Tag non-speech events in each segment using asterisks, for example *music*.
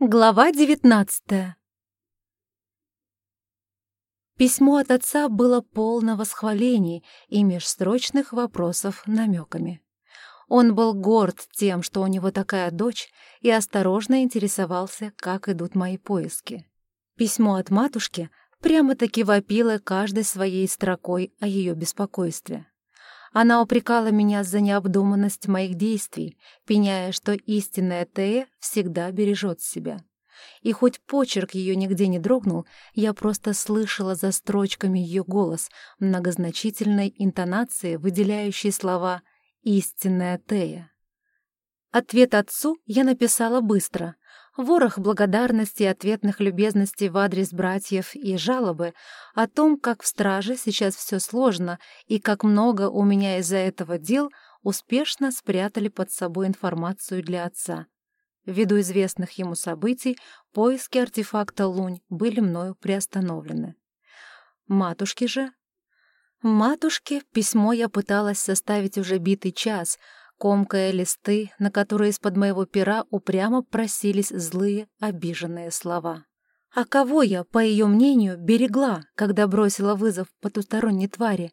Глава девятнадцатая Письмо от отца было полно восхвалений и межстрочных вопросов намеками. Он был горд тем, что у него такая дочь, и осторожно интересовался, как идут мои поиски. Письмо от матушки прямо-таки вопило каждой своей строкой о ее беспокойстве. Она упрекала меня за необдуманность моих действий, пеняя, что истинная Тея всегда бережет себя. И хоть почерк ее нигде не дрогнул, я просто слышала за строчками ее голос, многозначительной интонации, выделяющей слова «истинная Тея». Ответ отцу я написала быстро, Ворох благодарности и ответных любезностей в адрес братьев и жалобы о том, как в страже сейчас все сложно и как много у меня из-за этого дел успешно спрятали под собой информацию для отца. Ввиду известных ему событий, поиски артефакта Лунь были мною приостановлены. Матушке же... Матушке письмо я пыталась составить уже битый час — комкая листы, на которые из-под моего пера упрямо просились злые, обиженные слова. А кого я, по ее мнению, берегла, когда бросила вызов потусторонней твари?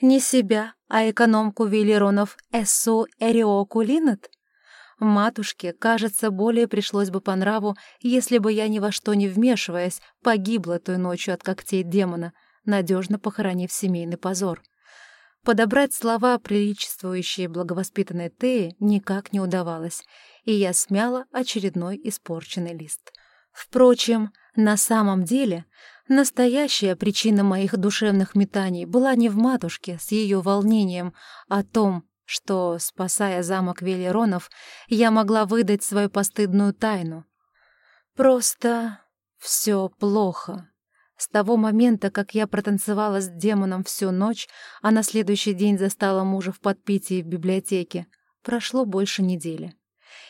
Не себя, а экономку Велеронов Эссу Эриоку Линнет? Матушке, кажется, более пришлось бы по нраву, если бы я ни во что не вмешиваясь, погибла той ночью от когтей демона, надежно похоронив семейный позор. Подобрать слова, приличествующие благовоспитанной Теи, никак не удавалось, и я смяла очередной испорченный лист. Впрочем, на самом деле, настоящая причина моих душевных метаний была не в матушке с ее волнением о том, что, спасая замок Велеронов, я могла выдать свою постыдную тайну. Просто все плохо. С того момента, как я протанцевала с демоном всю ночь, а на следующий день застала мужа в подпитии в библиотеке, прошло больше недели.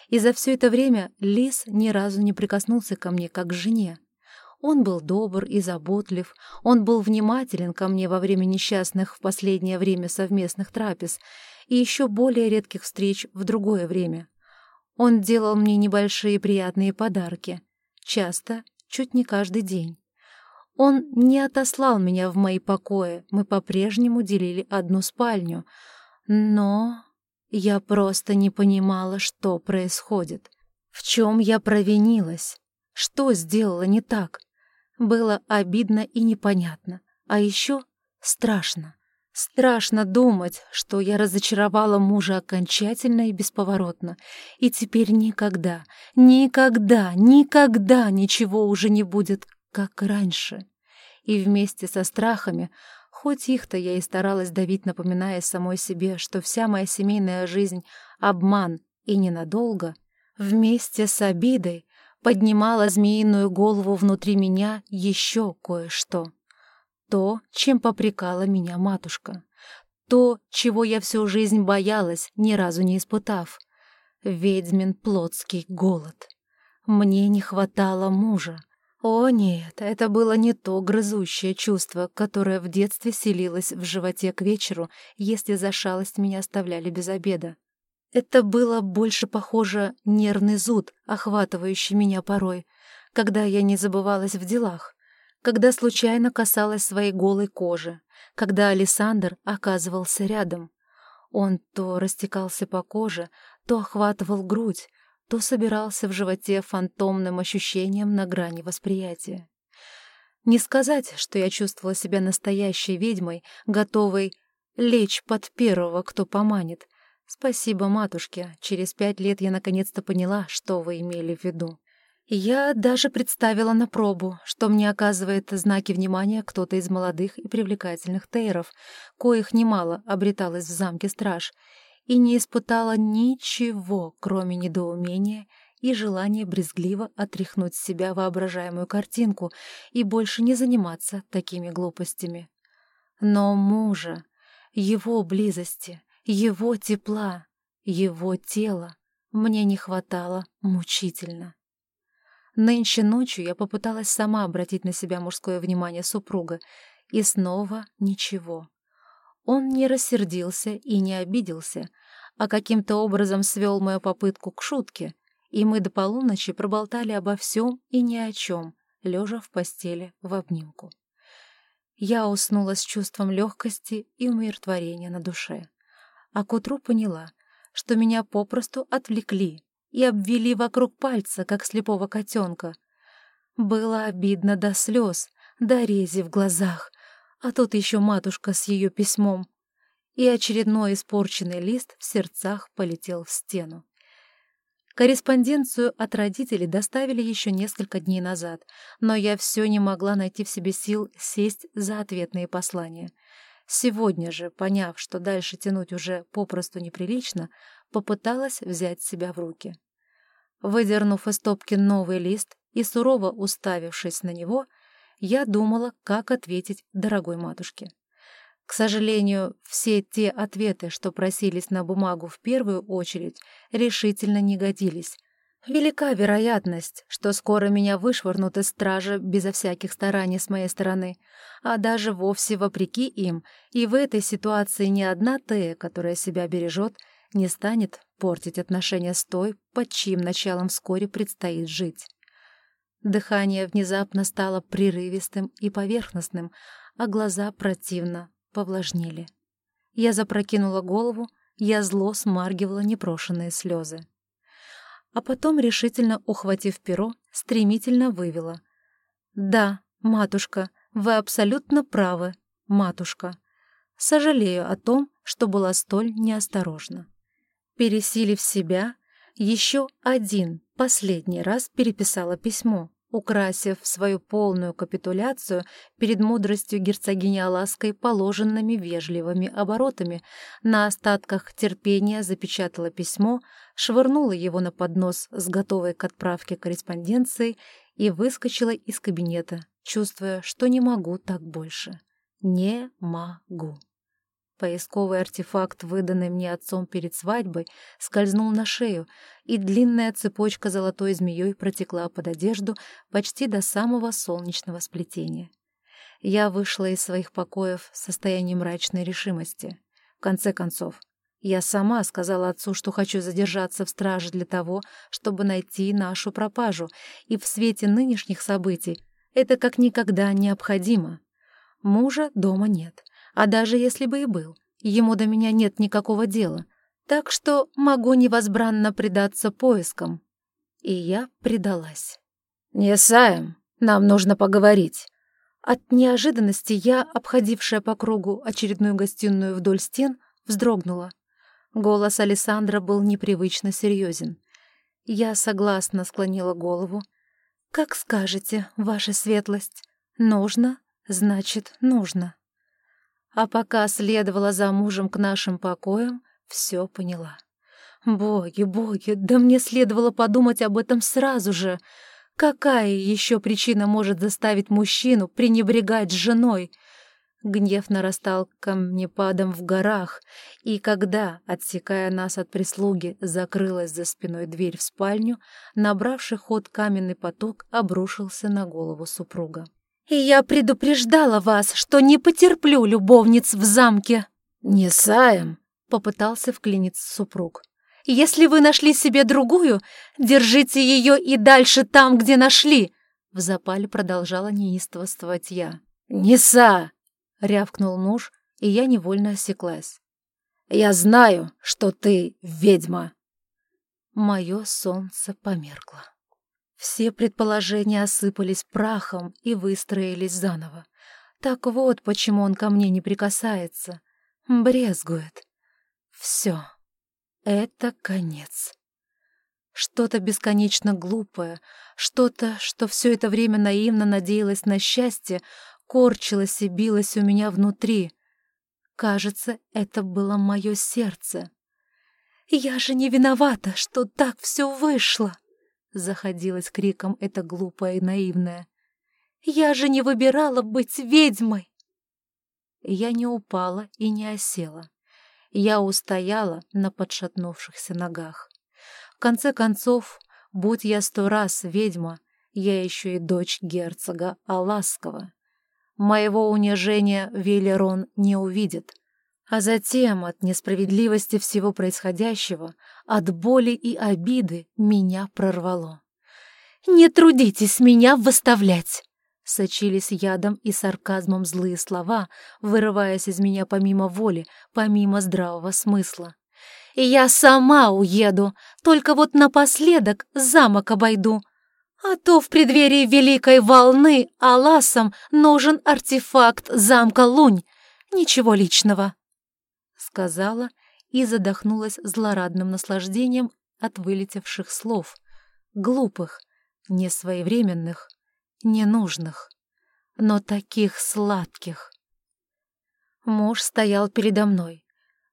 И за все это время Лис ни разу не прикоснулся ко мне, как к жене. Он был добр и заботлив, он был внимателен ко мне во время несчастных в последнее время совместных трапез и еще более редких встреч в другое время. Он делал мне небольшие приятные подарки, часто, чуть не каждый день. Он не отослал меня в мои покои, мы по-прежнему делили одну спальню. Но я просто не понимала, что происходит. В чем я провинилась? Что сделала не так? Было обидно и непонятно. А еще страшно. Страшно думать, что я разочаровала мужа окончательно и бесповоротно, и теперь никогда, никогда, никогда ничего уже не будет, как раньше и вместе со страхами, хоть их-то я и старалась давить, напоминая самой себе, что вся моя семейная жизнь — обман и ненадолго, вместе с обидой поднимала змеиную голову внутри меня еще кое-что. То, чем попрекала меня матушка. То, чего я всю жизнь боялась, ни разу не испытав. Ведьмин плотский голод. Мне не хватало мужа. О нет, это было не то грызущее чувство, которое в детстве селилось в животе к вечеру, если за шалость меня оставляли без обеда. Это было больше похоже нервный зуд, охватывающий меня порой, когда я не забывалась в делах, когда случайно касалась своей голой кожи, когда Александр оказывался рядом. Он то растекался по коже, то охватывал грудь, то собирался в животе фантомным ощущением на грани восприятия. Не сказать, что я чувствовала себя настоящей ведьмой, готовой лечь под первого, кто поманит. Спасибо, матушке, через пять лет я наконец-то поняла, что вы имели в виду. Я даже представила на пробу, что мне оказывает знаки внимания кто-то из молодых и привлекательных тейров, коих немало обреталось в замке страж, и не испытала ничего, кроме недоумения и желания брезгливо отряхнуть с себя воображаемую картинку и больше не заниматься такими глупостями. Но мужа, его близости, его тепла, его тела мне не хватало мучительно. Нынче ночью я попыталась сама обратить на себя мужское внимание супруга, и снова ничего. Он не рассердился и не обиделся, а каким-то образом свел мою попытку к шутке и мы до полуночи проболтали обо всем и ни о чем, лежа в постели в обнимку. Я уснула с чувством легкости и умиротворения на душе. А к утру поняла, что меня попросту отвлекли и обвели вокруг пальца, как слепого котенка. Было обидно до слез, до рези в глазах, а тут еще матушка с ее письмом. И очередной испорченный лист в сердцах полетел в стену. Корреспонденцию от родителей доставили еще несколько дней назад, но я все не могла найти в себе сил сесть за ответные послания. Сегодня же, поняв, что дальше тянуть уже попросту неприлично, попыталась взять себя в руки. Выдернув из стопки новый лист и сурово уставившись на него, я думала, как ответить дорогой матушке. К сожалению, все те ответы, что просились на бумагу в первую очередь, решительно не годились. Велика вероятность, что скоро меня вышвырнут из стражи безо всяких стараний с моей стороны, а даже вовсе вопреки им, и в этой ситуации ни одна Тея, которая себя бережет, не станет портить отношения с той, под чьим началом вскоре предстоит жить. Дыхание внезапно стало прерывистым и поверхностным, а глаза противно повлажнели. Я запрокинула голову, я зло смаргивала непрошенные слезы. А потом, решительно ухватив перо, стремительно вывела. «Да, матушка, вы абсолютно правы, матушка. Сожалею о том, что была столь неосторожна». Пересилив себя, еще один, последний раз переписала письмо, украсив свою полную капитуляцию перед мудростью герцогини Алаской положенными вежливыми оборотами, на остатках терпения запечатала письмо, швырнула его на поднос с готовой к отправке корреспонденцией и выскочила из кабинета, чувствуя, что не могу так больше. Не могу. Поисковый артефакт, выданный мне отцом перед свадьбой, скользнул на шею, и длинная цепочка золотой змеей протекла под одежду почти до самого солнечного сплетения. Я вышла из своих покоев в состоянии мрачной решимости. В конце концов, я сама сказала отцу, что хочу задержаться в страже для того, чтобы найти нашу пропажу, и в свете нынешних событий это как никогда необходимо. Мужа дома нет, а даже если бы и был, ему до меня нет никакого дела, так что могу невозбранно предаться поискам. И я предалась. «Не Саем, нам нужно поговорить». От неожиданности я, обходившая по кругу очередную гостиную вдоль стен, вздрогнула. Голос Александра был непривычно серьезен. Я согласно склонила голову. «Как скажете, ваша светлость. Нужно, значит, нужно». А пока следовала за мужем к нашим покоям, все поняла. Боги, боги, да мне следовало подумать об этом сразу же. Какая еще причина может заставить мужчину пренебрегать женой? Гнев нарастал камнепадом в горах, и когда, отсекая нас от прислуги, закрылась за спиной дверь в спальню, набравший ход каменный поток обрушился на голову супруга. И я предупреждала вас, что не потерплю любовниц в замке. Не саем, попытался вклиниться супруг. Если вы нашли себе другую, держите ее и дальше там, где нашли. В запале продолжала неистовствовать я. «Неса!» — рявкнул муж, и я невольно осеклась. «Я знаю, что ты ведьма!» Мое солнце померкло. Все предположения осыпались прахом и выстроились заново. Так вот, почему он ко мне не прикасается. Брезгует. Все. Это конец. Что-то бесконечно глупое, что-то, что все это время наивно надеялось на счастье, корчилось и билось у меня внутри. Кажется, это было мое сердце. Я же не виновата, что так все вышло. Заходилась криком эта глупая и наивная. «Я же не выбирала быть ведьмой!» Я не упала и не осела. Я устояла на подшатнувшихся ногах. В конце концов, будь я сто раз ведьма, я еще и дочь герцога Аласкова. Моего унижения Велерон не увидит, А затем от несправедливости всего происходящего, от боли и обиды меня прорвало. «Не трудитесь меня выставлять!» Сочились ядом и сарказмом злые слова, вырываясь из меня помимо воли, помимо здравого смысла. «Я сама уеду, только вот напоследок замок обойду. А то в преддверии великой волны Аласам нужен артефакт замка Лунь. Ничего личного» сказала и задохнулась злорадным наслаждением от вылетевших слов. Глупых, несвоевременных, ненужных, но таких сладких. Муж стоял передо мной,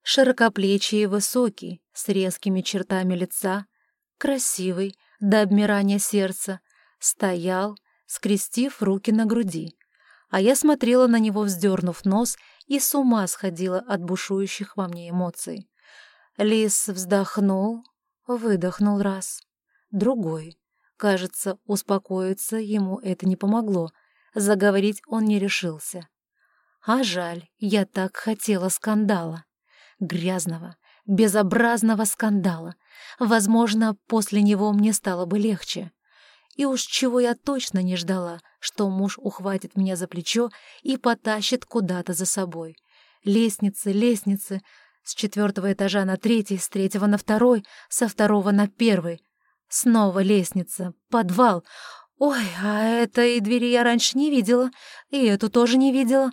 широкоплечий и высокий, с резкими чертами лица, красивый, до обмирания сердца, стоял, скрестив руки на груди, а я смотрела на него, вздернув нос и с ума сходила от бушующих во мне эмоций. Лис вздохнул, выдохнул раз, другой. Кажется, успокоиться ему это не помогло. Заговорить он не решился. А жаль, я так хотела скандала. Грязного, безобразного скандала. Возможно, после него мне стало бы легче. И уж чего я точно не ждала, что муж ухватит меня за плечо и потащит куда-то за собой. Лестницы, лестницы, с четвертого этажа на третий, с третьего на второй, со второго на первый. Снова лестница, подвал. Ой, а этой двери я раньше не видела, и эту тоже не видела.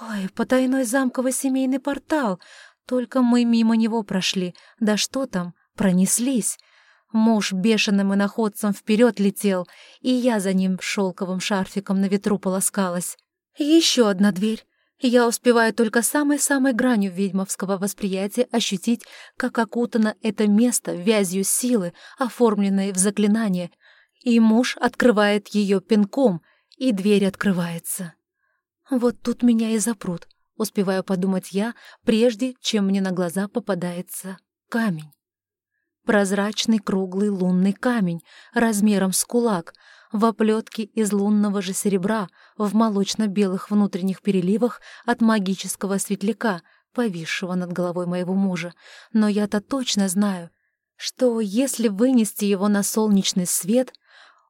Ой, потайной замковый семейный портал. Только мы мимо него прошли. Да что там, пронеслись. Муж бешеным иноходцем вперед летел, и я за ним шелковым шарфиком на ветру полоскалась. Еще одна дверь. Я успеваю только самой-самой гранью ведьмовского восприятия ощутить, как окутано это место вязью силы, оформленной в заклинание, и муж открывает ее пинком, и дверь открывается. Вот тут меня и запрут, успеваю подумать я, прежде чем мне на глаза попадается камень. Прозрачный круглый лунный камень размером с кулак, в оплетке из лунного же серебра, в молочно-белых внутренних переливах от магического светляка, повисшего над головой моего мужа. Но я-то точно знаю, что если вынести его на солнечный свет,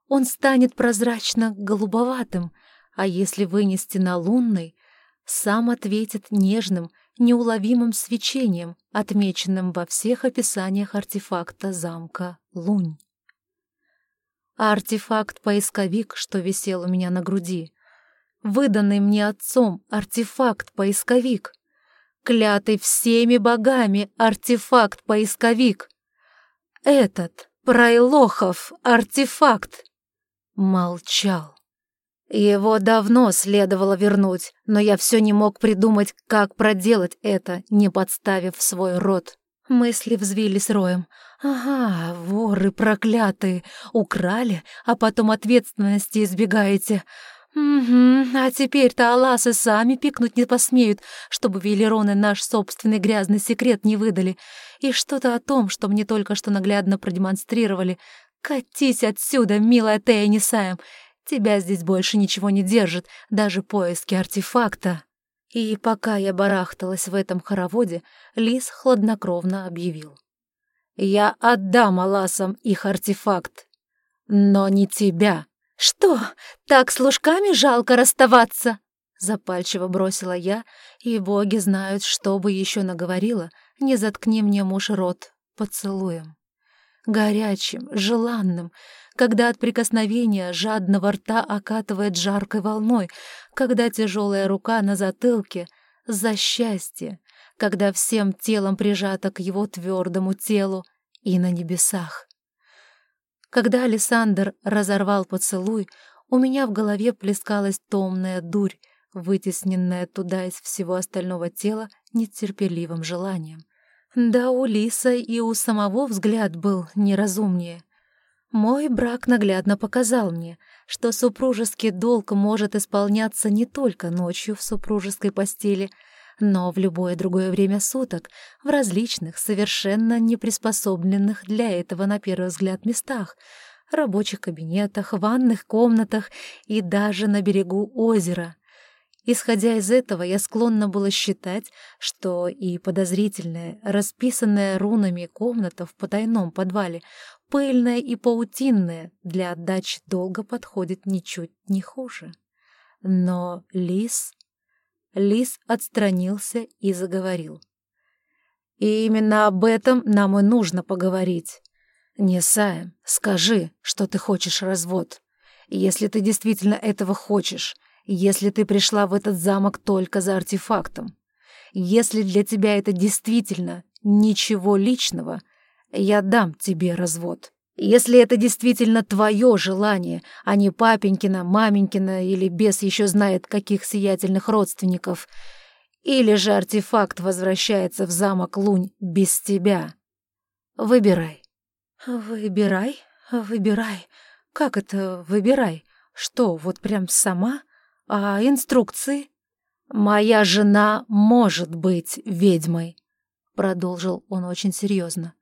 он станет прозрачно-голубоватым, а если вынести на лунный, сам ответит нежным, неуловимым свечением, отмеченным во всех описаниях артефакта замка Лунь. А артефакт-поисковик, что висел у меня на груди, выданный мне отцом артефакт-поисковик, клятый всеми богами артефакт-поисковик, этот Прайлохов артефакт молчал. Его давно следовало вернуть, но я все не мог придумать, как проделать это, не подставив свой рот. Мысли взвились роем. «Ага, воры проклятые, украли, а потом ответственности избегаете. Угу, а теперь-то аласы сами пикнуть не посмеют, чтобы велероны наш собственный грязный секрет не выдали. И что-то о том, что мне только что наглядно продемонстрировали. Катись отсюда, милая Тея Несаем, Тебя здесь больше ничего не держит, даже поиски артефакта». И пока я барахталась в этом хороводе, Лис хладнокровно объявил. «Я отдам Аласам их артефакт, но не тебя». «Что, так с лужками жалко расставаться?» Запальчиво бросила я, и боги знают, что бы еще наговорила, не заткни мне муж рот поцелуем. Горячим, желанным, когда от прикосновения жадного рта окатывает жаркой волной, когда тяжелая рука на затылке за счастье, когда всем телом прижата к его твердому телу и на небесах. Когда Александр разорвал поцелуй, у меня в голове плескалась томная дурь, вытесненная туда из всего остального тела нетерпеливым желанием. Да у Лиса и у самого взгляд был неразумнее. Мой брак наглядно показал мне, что супружеский долг может исполняться не только ночью в супружеской постели, но в любое другое время суток, в различных, совершенно неприспособленных для этого на первый взгляд местах, рабочих кабинетах, ванных комнатах и даже на берегу озера. Исходя из этого, я склонна была считать, что и подозрительная, расписанная рунами комната в потайном подвале, пыльная и паутинная, для отдачи долга подходит ничуть не хуже. Но Лис... Лис отстранился и заговорил. «И именно об этом нам и нужно поговорить. Несаем, скажи, что ты хочешь развод. Если ты действительно этого хочешь, если ты пришла в этот замок только за артефактом. Если для тебя это действительно ничего личного, я дам тебе развод. Если это действительно твое желание, а не папенькина, маменькина или бес еще знает каких сиятельных родственников, или же артефакт возвращается в замок Лунь без тебя. Выбирай. Выбирай, выбирай. Как это выбирай? Что, вот прям сама? А инструкции? Моя жена может быть ведьмой, продолжил он очень серьезно.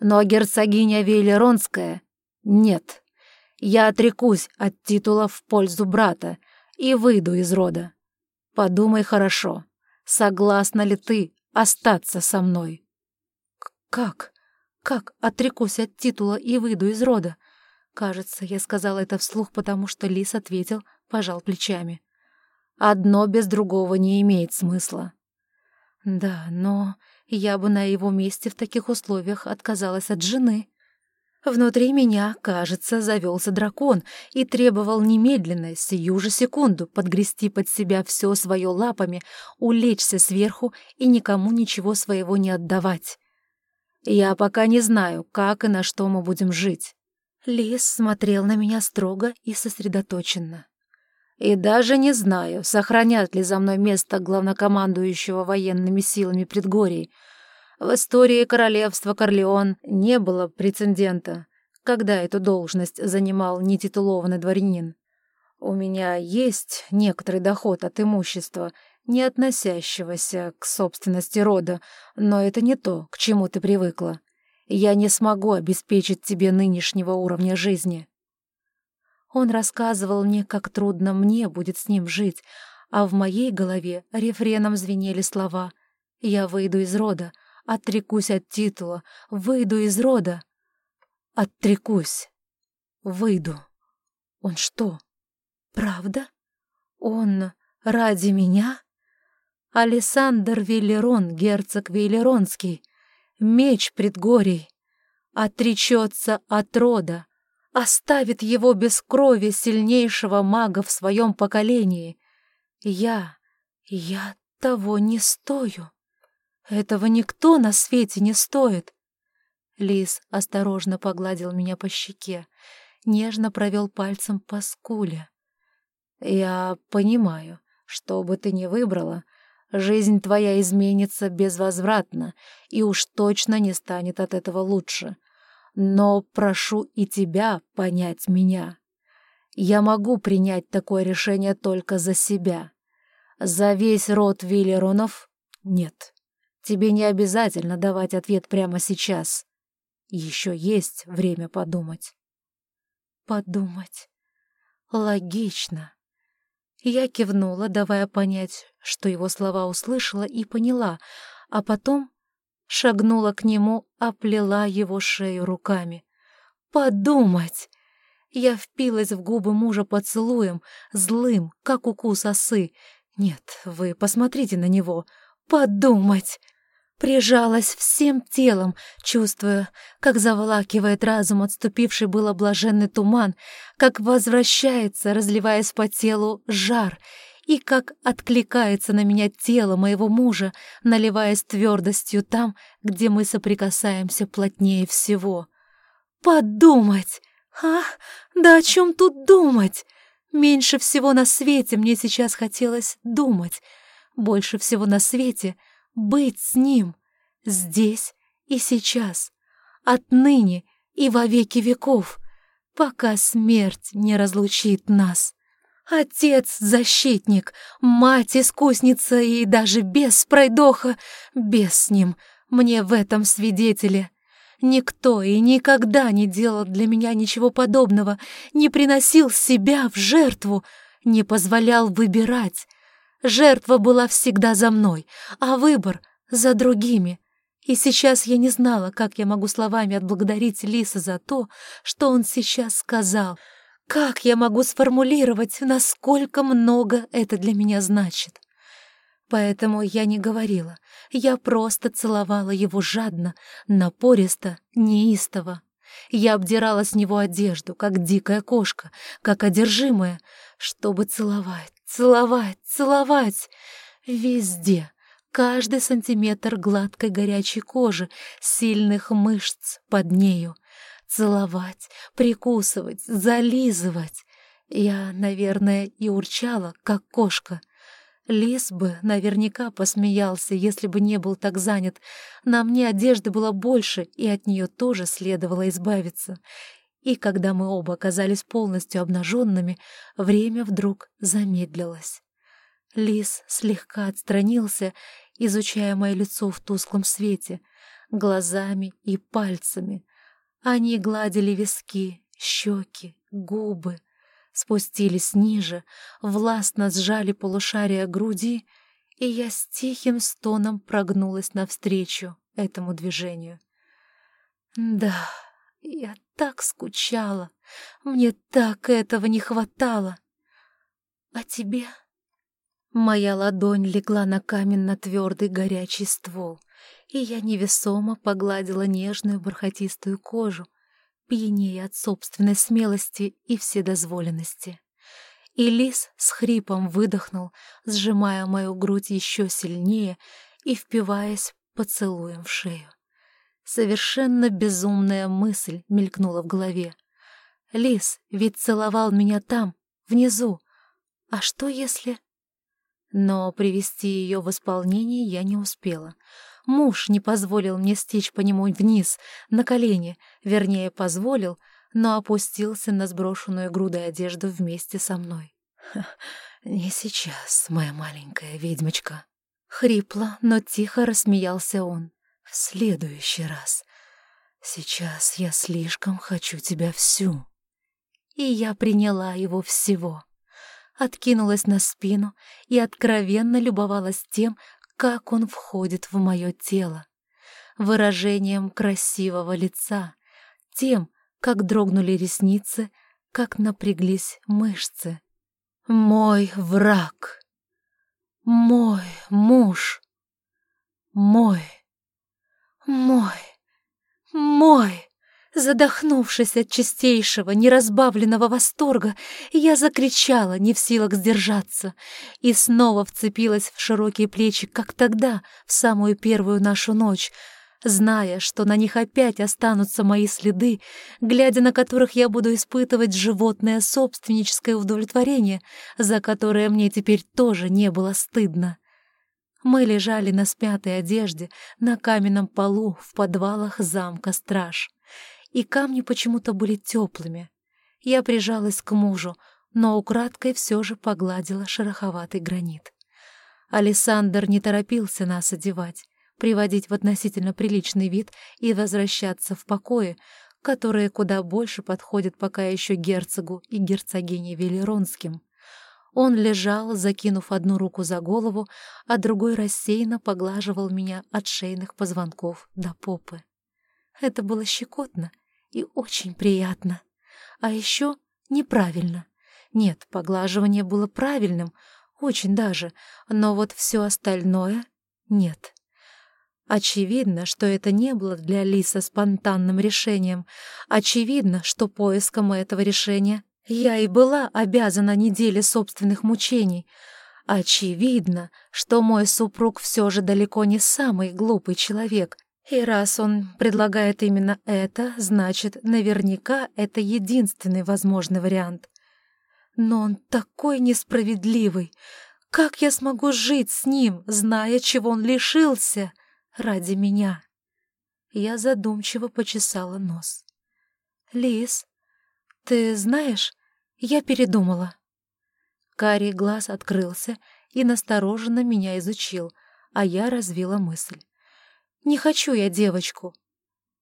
Но герцогиня Вейлеронская — нет. Я отрекусь от титула в пользу брата и выйду из рода. Подумай хорошо, согласна ли ты остаться со мной? Как? Как отрекусь от титула и выйду из рода? Кажется, я сказала это вслух, потому что Лис ответил, пожал плечами. Одно без другого не имеет смысла. Да, но я бы на его месте в таких условиях отказалась от жены. Внутри меня, кажется, завелся дракон и требовал немедленно, сию же секунду, подгрести под себя все свое лапами, улечься сверху и никому ничего своего не отдавать. Я пока не знаю, как и на что мы будем жить. Лис смотрел на меня строго и сосредоточенно. И даже не знаю, сохранят ли за мной место главнокомандующего военными силами предгорий. В истории королевства Корлеон не было прецедента, когда эту должность занимал нетитулованный дворянин. У меня есть некоторый доход от имущества, не относящегося к собственности рода, но это не то, к чему ты привыкла. Я не смогу обеспечить тебе нынешнего уровня жизни. Он рассказывал мне, как трудно мне будет с ним жить, а в моей голове рефреном звенели слова «Я выйду из рода, отрекусь от титула, выйду из рода». Отрекусь. Выйду. Он что, правда? Он ради меня? Александр Велерон, герцог Велеронский, меч предгорий, отречется от рода, оставит его без крови сильнейшего мага в своем поколении. Я, я того не стою. Этого никто на свете не стоит. Лис осторожно погладил меня по щеке, нежно провел пальцем по скуле. «Я понимаю, что бы ты ни выбрала, жизнь твоя изменится безвозвратно и уж точно не станет от этого лучше. Но прошу и тебя понять меня. Я могу принять такое решение только за себя. За весь род Виллеронов — нет. Тебе не обязательно давать ответ прямо сейчас. Еще есть время подумать. Подумать. Логично. Я кивнула, давая понять, что его слова услышала и поняла, а потом шагнула к нему, оплела его шею руками. «Подумать!» Я впилась в губы мужа поцелуем, злым, как укус осы. «Нет, вы посмотрите на него! Подумать!» Прижалась всем телом, чувствуя, как заволакивает разум отступивший было блаженный туман, как возвращается, разливаясь по телу, жар — и как откликается на меня тело моего мужа, наливаясь твердостью там, где мы соприкасаемся плотнее всего. Подумать! А? Да о чем тут думать? Меньше всего на свете мне сейчас хотелось думать. Больше всего на свете быть с ним. Здесь и сейчас. Отныне и во веки веков, пока смерть не разлучит нас. Отец-защитник, мать-искусница и даже без пройдоха, без с ним, мне в этом свидетели. Никто и никогда не делал для меня ничего подобного, не приносил себя в жертву, не позволял выбирать. Жертва была всегда за мной, а выбор — за другими. И сейчас я не знала, как я могу словами отблагодарить Лиса за то, что он сейчас сказал. Как я могу сформулировать, насколько много это для меня значит? Поэтому я не говорила, я просто целовала его жадно, напористо, неистово. Я обдирала с него одежду, как дикая кошка, как одержимая, чтобы целовать, целовать, целовать. Везде, каждый сантиметр гладкой горячей кожи, сильных мышц под нею. Целовать, прикусывать, зализывать. Я, наверное, и урчала, как кошка, Лис бы наверняка посмеялся, если бы не был так занят. На мне одежды было больше, и от нее тоже следовало избавиться. И когда мы оба оказались полностью обнаженными, время вдруг замедлилось. Лис слегка отстранился, изучая мое лицо в тусклом свете, глазами и пальцами. Они гладили виски, щеки, губы, спустились ниже, властно сжали полушария груди, и я с тихим стоном прогнулась навстречу этому движению. Да, я так скучала, мне так этого не хватало. А тебе? Моя ладонь легла на каменно-твердый горячий ствол, и я невесомо погладила нежную бархатистую кожу, пьянее от собственной смелости и вседозволенности. И лис с хрипом выдохнул, сжимая мою грудь еще сильнее и впиваясь поцелуем в шею. Совершенно безумная мысль мелькнула в голове. Лис ведь целовал меня там, внизу. А что если... Но привести ее в исполнение я не успела — Муж не позволил мне стечь по нему вниз, на колени, вернее, позволил, но опустился на сброшенную грудой одежду вместе со мной. «Не сейчас, моя маленькая ведьмочка». Хрипло, но тихо рассмеялся он. «В следующий раз. Сейчас я слишком хочу тебя всю». И я приняла его всего. Откинулась на спину и откровенно любовалась тем, как он входит в мое тело, выражением красивого лица, тем, как дрогнули ресницы, как напряглись мышцы. Мой враг, мой муж, мой, мой, мой. Задохнувшись от чистейшего, неразбавленного восторга, я закричала, не в силах сдержаться, и снова вцепилась в широкие плечи, как тогда, в самую первую нашу ночь, зная, что на них опять останутся мои следы, глядя на которых я буду испытывать животное собственническое удовлетворение, за которое мне теперь тоже не было стыдно. Мы лежали на смятой одежде на каменном полу в подвалах замка Страж и камни почему-то были теплыми. Я прижалась к мужу, но украдкой все же погладила шероховатый гранит. Александр не торопился нас одевать, приводить в относительно приличный вид и возвращаться в покое, которые куда больше подходят пока еще герцогу и герцогине Велеронским. Он лежал, закинув одну руку за голову, а другой рассеянно поглаживал меня от шейных позвонков до попы. Это было щекотно и очень приятно. А еще неправильно. Нет, поглаживание было правильным, очень даже, но вот все остальное — нет. Очевидно, что это не было для Лиса спонтанным решением. Очевидно, что поиском этого решения я и была обязана неделе собственных мучений. Очевидно, что мой супруг все же далеко не самый глупый человек, и раз он предлагает именно это, значит, наверняка это единственный возможный вариант. Но он такой несправедливый. Как я смогу жить с ним, зная, чего он лишился ради меня? Я задумчиво почесала нос. «Лис, ты знаешь, я передумала». Карий глаз открылся и настороженно меня изучил, а я развила мысль. Не хочу я девочку.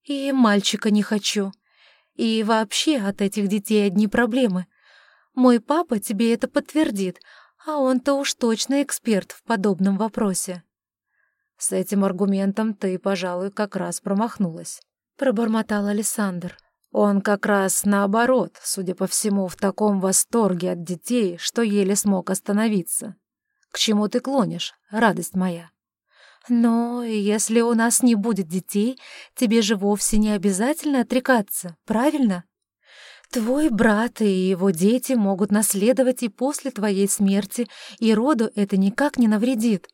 И мальчика не хочу. И вообще от этих детей одни проблемы. Мой папа тебе это подтвердит, А он-то уж точно эксперт в подобном вопросе. С этим аргументом ты, пожалуй, как раз промахнулась, пробормотал Александр. Он как раз наоборот, судя по всему, в таком восторге от детей, что еле смог остановиться. К чему ты клонишь, радость моя? Но если у нас не будет детей, тебе же вовсе не обязательно отрекаться, правильно? Твой брат и его дети могут наследовать и после твоей смерти, и роду это никак не навредит.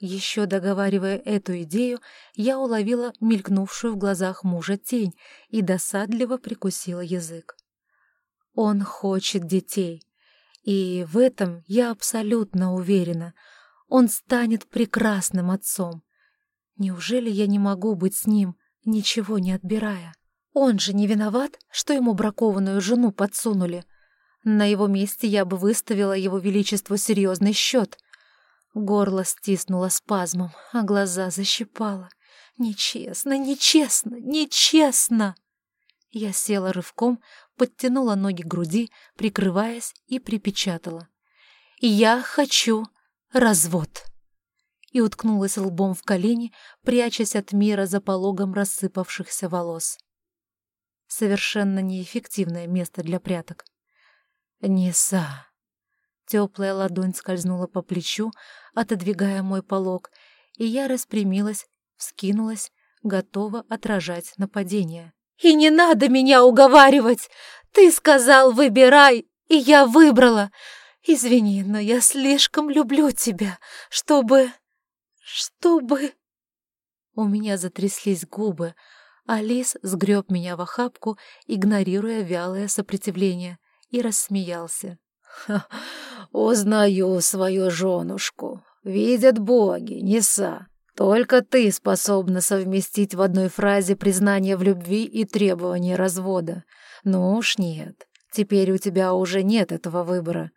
Еще договаривая эту идею, я уловила мелькнувшую в глазах мужа тень и досадливо прикусила язык. Он хочет детей, и в этом я абсолютно уверена. Он станет прекрасным отцом. Неужели я не могу быть с ним, ничего не отбирая? Он же не виноват, что ему бракованную жену подсунули. На его месте я бы выставила его величеству серьезный счет — Горло стиснуло спазмом, а глаза защипало. «Нечестно, нечестно, нечестно!» Я села рывком, подтянула ноги к груди, прикрываясь и припечатала. «Я хочу развод!» И уткнулась лбом в колени, прячась от мира за пологом рассыпавшихся волос. Совершенно неэффективное место для пряток. «Неса!» Теплая ладонь скользнула по плечу, отодвигая мой полог, и я распрямилась, вскинулась, готова отражать нападение. «И не надо меня уговаривать! Ты сказал, выбирай, и я выбрала! Извини, но я слишком люблю тебя, чтобы... чтобы...» У меня затряслись губы, а лис сгреб меня в охапку, игнорируя вялое сопротивление, и рассмеялся. «Узнаю свою женушку. Видят боги, Неса. Только ты способна совместить в одной фразе признание в любви и требование развода. Ну уж нет. Теперь у тебя уже нет этого выбора.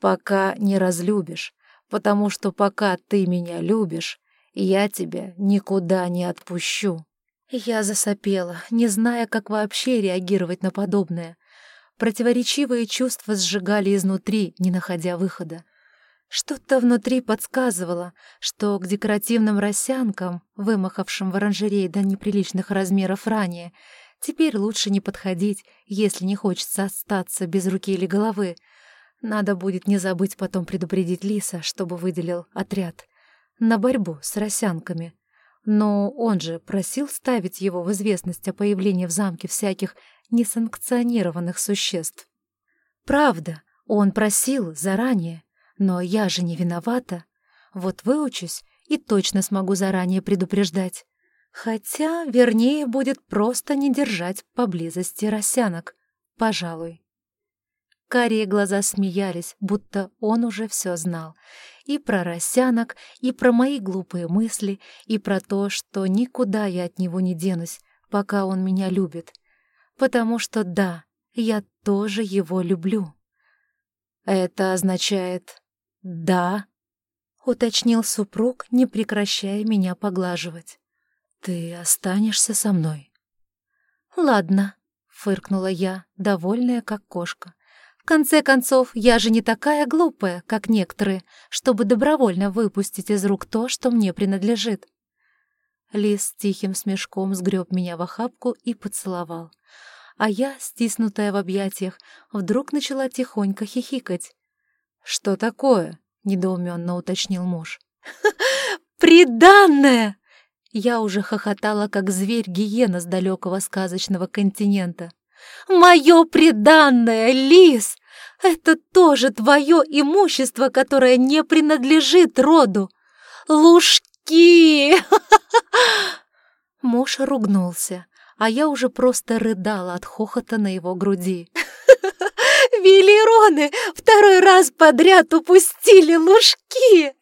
Пока не разлюбишь, потому что пока ты меня любишь, я тебя никуда не отпущу». Я засопела, не зная, как вообще реагировать на подобное. Противоречивые чувства сжигали изнутри, не находя выхода. Что-то внутри подсказывало, что к декоративным росянкам, вымахавшим в оранжерее до неприличных размеров ранее, теперь лучше не подходить, если не хочется остаться без руки или головы. Надо будет не забыть потом предупредить Лиса, чтобы выделил отряд на борьбу с росянками. Но он же просил ставить его в известность о появлении в замке всяких несанкционированных существ. Правда, он просил заранее, но я же не виновата. Вот выучусь и точно смогу заранее предупреждать. Хотя, вернее, будет просто не держать поблизости росянок, пожалуй. Карие глаза смеялись, будто он уже все знал. И про росянок, и про мои глупые мысли, и про то, что никуда я от него не денусь, пока он меня любит — потому что да, я тоже его люблю. Это означает «да», — уточнил супруг, не прекращая меня поглаживать. «Ты останешься со мной?» «Ладно», — фыркнула я, довольная как кошка. «В конце концов, я же не такая глупая, как некоторые, чтобы добровольно выпустить из рук то, что мне принадлежит». Лис тихим смешком сгреб меня в охапку и поцеловал а я, стиснутая в объятиях, вдруг начала тихонько хихикать. «Что такое?» — недоуменно уточнил муж. *laughs* «Приданное!» Я уже хохотала, как зверь-гиена с далекого сказочного континента. «Мое приданное, лис! Это тоже твое имущество, которое не принадлежит роду! Лужки!» *laughs* Муж ругнулся, а я уже просто рыдала от хохота на его груди. *laughs* «Велероны второй раз подряд упустили лужки!»